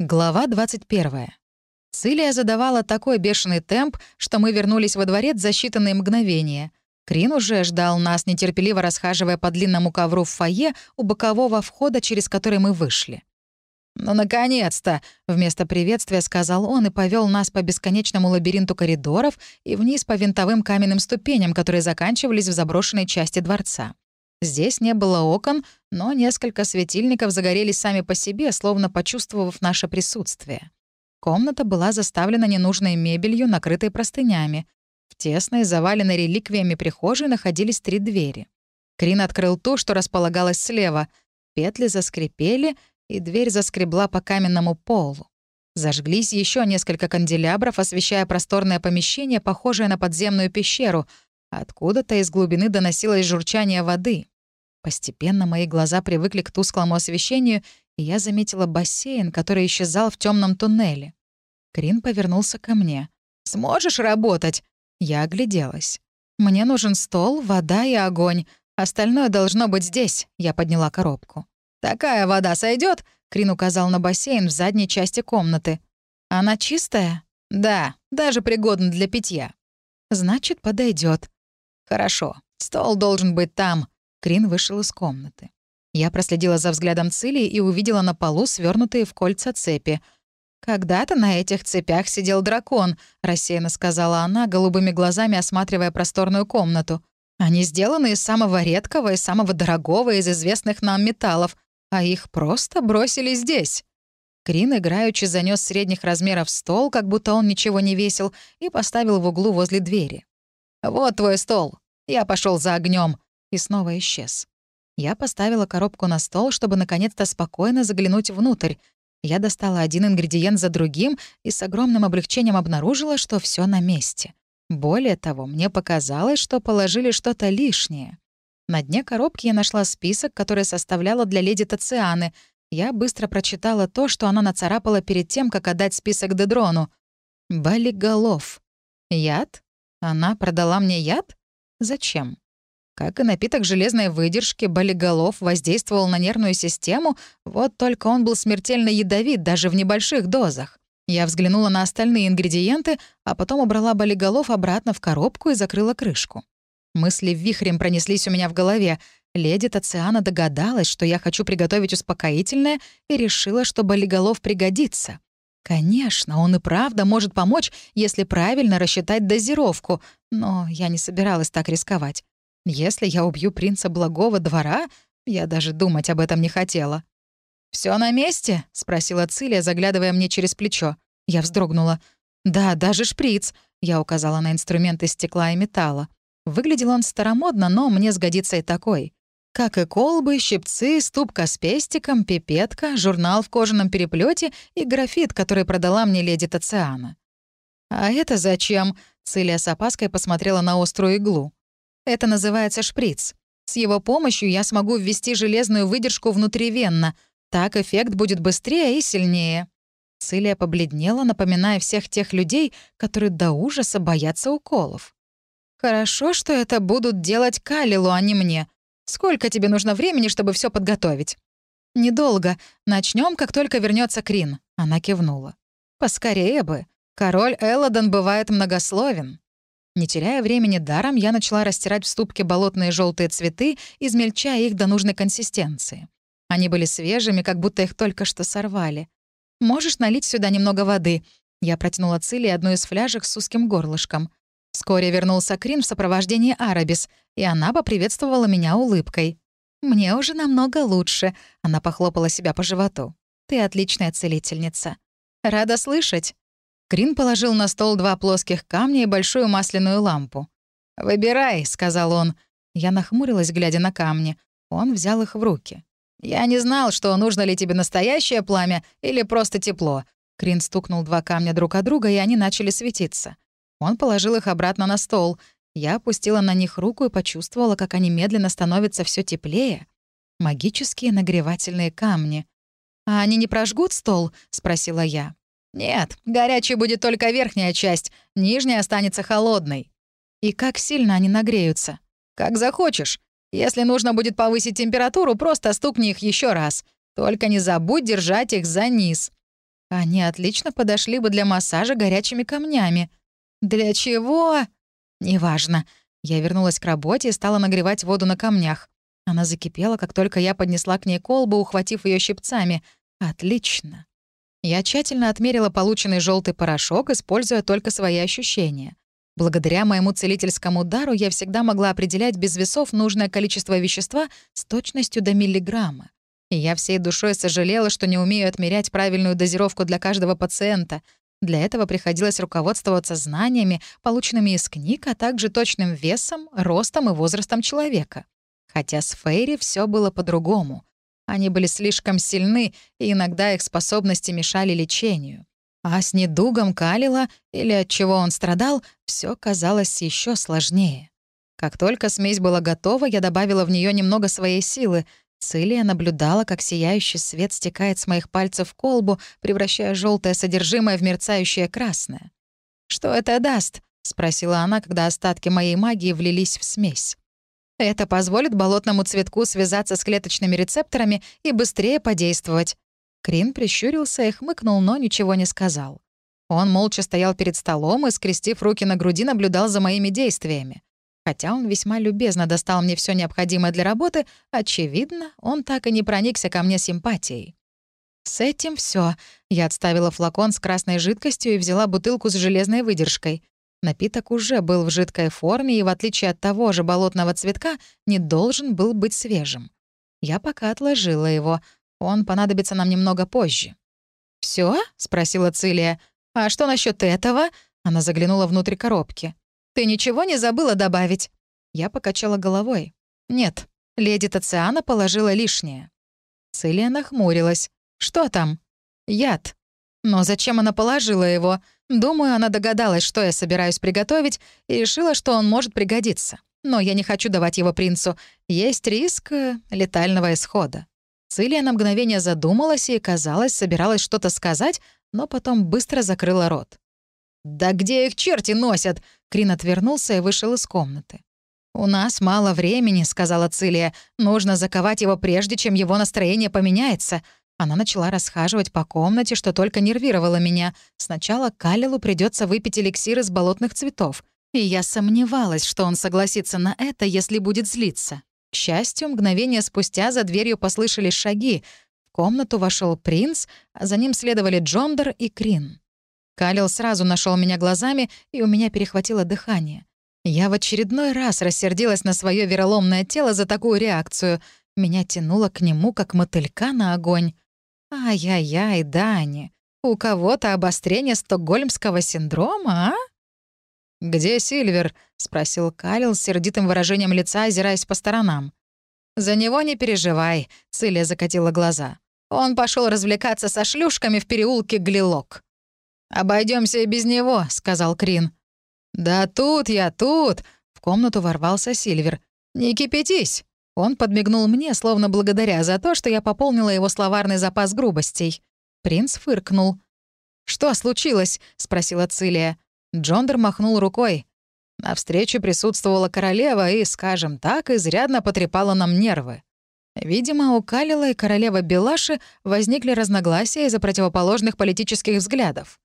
Глава 21. Цилия задавала такой бешеный темп, что мы вернулись во дворец за считанные мгновения. Крин уже ждал нас, нетерпеливо расхаживая по длинному ковру в фойе у бокового входа, через который мы вышли. «Ну, наконец-то!» — вместо приветствия сказал он и повел нас по бесконечному лабиринту коридоров и вниз по винтовым каменным ступеням, которые заканчивались в заброшенной части дворца. Здесь не было окон, но несколько светильников загорелись сами по себе, словно почувствовав наше присутствие. Комната была заставлена ненужной мебелью, накрытой простынями. В тесной, заваленной реликвиями прихожей находились три двери. Крин открыл ту, что располагалась слева. Петли заскрипели, и дверь заскребла по каменному полу. Зажглись еще несколько канделябров, освещая просторное помещение, похожее на подземную пещеру — Откуда-то из глубины доносилось журчание воды. Постепенно мои глаза привыкли к тусклому освещению, и я заметила бассейн, который исчезал в темном туннеле. Крин повернулся ко мне. «Сможешь работать?» Я огляделась. «Мне нужен стол, вода и огонь. Остальное должно быть здесь», — я подняла коробку. «Такая вода сойдет? Крин указал на бассейн в задней части комнаты. «Она чистая?» «Да, даже пригодна для питья». «Значит, подойдет. «Хорошо. Стол должен быть там». Крин вышел из комнаты. Я проследила за взглядом Цили и увидела на полу свернутые в кольца цепи. «Когда-то на этих цепях сидел дракон», — рассеянно сказала она, голубыми глазами осматривая просторную комнату. «Они сделаны из самого редкого и самого дорогого из известных нам металлов, а их просто бросили здесь». Крин играючи занес средних размеров стол, как будто он ничего не весил, и поставил в углу возле двери. «Вот твой стол. Я пошел за огнем и снова исчез. Я поставила коробку на стол, чтобы наконец-то спокойно заглянуть внутрь. Я достала один ингредиент за другим и с огромным облегчением обнаружила, что все на месте. Более того, мне показалось, что положили что-то лишнее. На дне коробки я нашла список, который составляла для леди Тацианы. Я быстро прочитала то, что она нацарапала перед тем, как отдать список Дедрону. Болиголов. Яд? Она продала мне яд? Зачем? Как и напиток железной выдержки, болиголов воздействовал на нервную систему, вот только он был смертельно ядовит даже в небольших дозах. Я взглянула на остальные ингредиенты, а потом убрала болиголов обратно в коробку и закрыла крышку. Мысли вихрем пронеслись у меня в голове. Леди Тациана догадалась, что я хочу приготовить успокоительное, и решила, что болиголов пригодится. Конечно, он и правда может помочь, если правильно рассчитать дозировку, но я не собиралась так рисковать. Если я убью принца благого двора, я даже думать об этом не хотела. Все на месте?» — спросила Цилия, заглядывая мне через плечо. Я вздрогнула. «Да, даже шприц», — я указала на инструменты стекла и металла. Выглядел он старомодно, но мне сгодится и такой. Как и колбы, щипцы, ступка с пестиком, пипетка, журнал в кожаном переплете и графит, который продала мне леди Тациана. «А это зачем?» — Цилия с опаской посмотрела на острую иглу. «Это называется шприц. С его помощью я смогу ввести железную выдержку внутривенно. Так эффект будет быстрее и сильнее». Цилия побледнела, напоминая всех тех людей, которые до ужаса боятся уколов. «Хорошо, что это будут делать Калилу, а не мне», Сколько тебе нужно времени, чтобы все подготовить?» «Недолго. Начнем, как только вернется Крин», — она кивнула. «Поскорее бы. Король Элладон бывает многословен». Не теряя времени даром, я начала растирать в ступке болотные желтые цветы, измельчая их до нужной консистенции. Они были свежими, как будто их только что сорвали. «Можешь налить сюда немного воды?» Я протянула Цилли одну из фляжек с узким горлышком. Вскоре вернулся Крин в сопровождении Арабис, и она поприветствовала меня улыбкой. «Мне уже намного лучше», — она похлопала себя по животу. «Ты отличная целительница». «Рада слышать». Крин положил на стол два плоских камня и большую масляную лампу. «Выбирай», — сказал он. Я нахмурилась, глядя на камни. Он взял их в руки. «Я не знал, что нужно ли тебе настоящее пламя или просто тепло». Крин стукнул два камня друг от друга, и они начали светиться. Он положил их обратно на стол. Я опустила на них руку и почувствовала, как они медленно становятся все теплее. Магические нагревательные камни. «А они не прожгут стол?» — спросила я. «Нет, горячей будет только верхняя часть, нижняя останется холодной». «И как сильно они нагреются?» «Как захочешь. Если нужно будет повысить температуру, просто стукни их еще раз. Только не забудь держать их за низ». Они отлично подошли бы для массажа горячими камнями. Для чего? Неважно. Я вернулась к работе и стала нагревать воду на камнях. Она закипела, как только я поднесла к ней колбу, ухватив ее щипцами. Отлично. Я тщательно отмерила полученный желтый порошок, используя только свои ощущения. Благодаря моему целительскому дару я всегда могла определять без весов нужное количество вещества с точностью до миллиграмма. И я всей душой сожалела, что не умею отмерять правильную дозировку для каждого пациента. Для этого приходилось руководствоваться знаниями, полученными из книг, а также точным весом, ростом и возрастом человека. Хотя с Фейри все было по-другому. Они были слишком сильны, и иногда их способности мешали лечению. А с недугом Калила, или от чего он страдал, все казалось еще сложнее. Как только смесь была готова, я добавила в нее немного своей силы. Цилия наблюдала, как сияющий свет стекает с моих пальцев в колбу, превращая желтое содержимое в мерцающее красное. «Что это даст?» — спросила она, когда остатки моей магии влились в смесь. Это позволит болотному цветку связаться с клеточными рецепторами и быстрее подействовать. Крин прищурился и хмыкнул, но ничего не сказал. Он молча стоял перед столом и, скрестив руки на груди, наблюдал за моими действиями. Хотя он весьма любезно достал мне все необходимое для работы, очевидно, он так и не проникся ко мне симпатией. С этим все. Я отставила флакон с красной жидкостью и взяла бутылку с железной выдержкой. Напиток уже был в жидкой форме и, в отличие от того же болотного цветка, не должен был быть свежим. Я пока отложила его. Он понадобится нам немного позже. Все? спросила Цилия. «А что насчет этого?» Она заглянула внутрь коробки. «Ты ничего не забыла добавить?» Я покачала головой. «Нет, леди Тациана положила лишнее». Цилия нахмурилась. «Что там?» «Яд». «Но зачем она положила его?» Думаю, она догадалась, что я собираюсь приготовить, и решила, что он может пригодиться. Но я не хочу давать его принцу. Есть риск э, летального исхода. Цилия на мгновение задумалась и, казалось, собиралась что-то сказать, но потом быстро закрыла рот. «Да где их черти носят?» Крин отвернулся и вышел из комнаты. «У нас мало времени», — сказала Цилия. «Нужно заковать его прежде, чем его настроение поменяется. Она начала расхаживать по комнате, что только нервировало меня. Сначала Калилу придется выпить эликсир из болотных цветов. И я сомневалась, что он согласится на это, если будет злиться. К счастью, мгновение спустя за дверью послышались шаги. В комнату вошел принц, а за ним следовали Джондер и Крин. Калил сразу нашел меня глазами, и у меня перехватило дыхание. Я в очередной раз рассердилась на свое вероломное тело за такую реакцию. Меня тянуло к нему, как мотылька на огонь. Ай-яй-яй, Дани, у кого-то обострение стокгольмского синдрома, а? «Где Сильвер?» — спросил Калил с сердитым выражением лица, озираясь по сторонам. «За него не переживай», — Цилия закатила глаза. «Он пошел развлекаться со шлюшками в переулке Глилок». Обойдемся и без него», — сказал Крин. «Да тут я, тут!» — в комнату ворвался Сильвер. «Не кипятись!» Он подмигнул мне, словно благодаря за то, что я пополнила его словарный запас грубостей. Принц фыркнул. «Что случилось?» — спросила Цилия. Джондер махнул рукой. На встрече присутствовала королева и, скажем так, изрядно потрепала нам нервы. Видимо, у Калила и королева Белаши возникли разногласия из-за противоположных политических взглядов.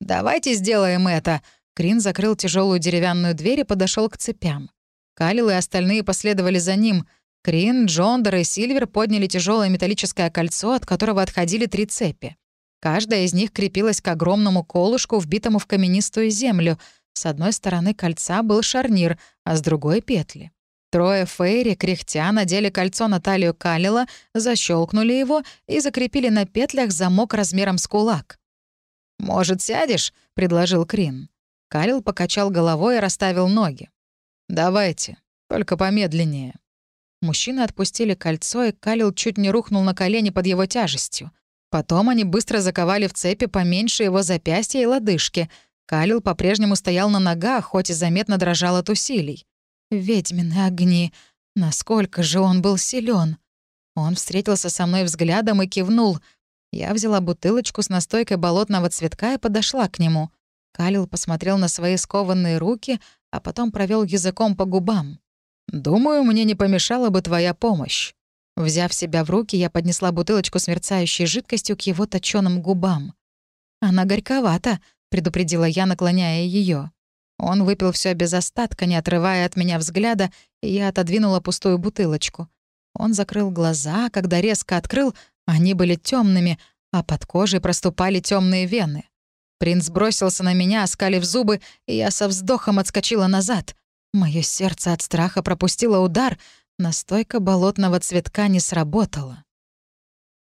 «Давайте сделаем это!» Крин закрыл тяжелую деревянную дверь и подошел к цепям. Калил и остальные последовали за ним. Крин, Джондер и Сильвер подняли тяжелое металлическое кольцо, от которого отходили три цепи. Каждая из них крепилась к огромному колышку, вбитому в каменистую землю. С одной стороны кольца был шарнир, а с другой — петли. Трое Фейри, кряхтя, надели кольцо на талию Калила, защелкнули его и закрепили на петлях замок размером с кулак. «Может, сядешь?» — предложил Крин. Калил покачал головой и расставил ноги. «Давайте, только помедленнее». Мужчины отпустили кольцо, и Калил чуть не рухнул на колени под его тяжестью. Потом они быстро заковали в цепи поменьше его запястья и лодыжки. Калил по-прежнему стоял на ногах, хоть и заметно дрожал от усилий. Ведьмины огни. Насколько же он был силен. Он встретился со мной взглядом и кивнул. Я взяла бутылочку с настойкой болотного цветка и подошла к нему. Калил посмотрел на свои скованные руки, а потом провел языком по губам. «Думаю, мне не помешала бы твоя помощь». Взяв себя в руки, я поднесла бутылочку с мерцающей жидкостью к его точёным губам. Она горьковата», — предупредила я, наклоняя ее. Он выпил все без остатка, не отрывая от меня взгляда, и я отодвинула пустую бутылочку. Он закрыл глаза, когда резко открыл, они были темными, а под кожей проступали темные вены. Принц бросился на меня, оскалив зубы, и я со вздохом отскочила назад. Мое сердце от страха пропустило удар, настойка болотного цветка не сработала.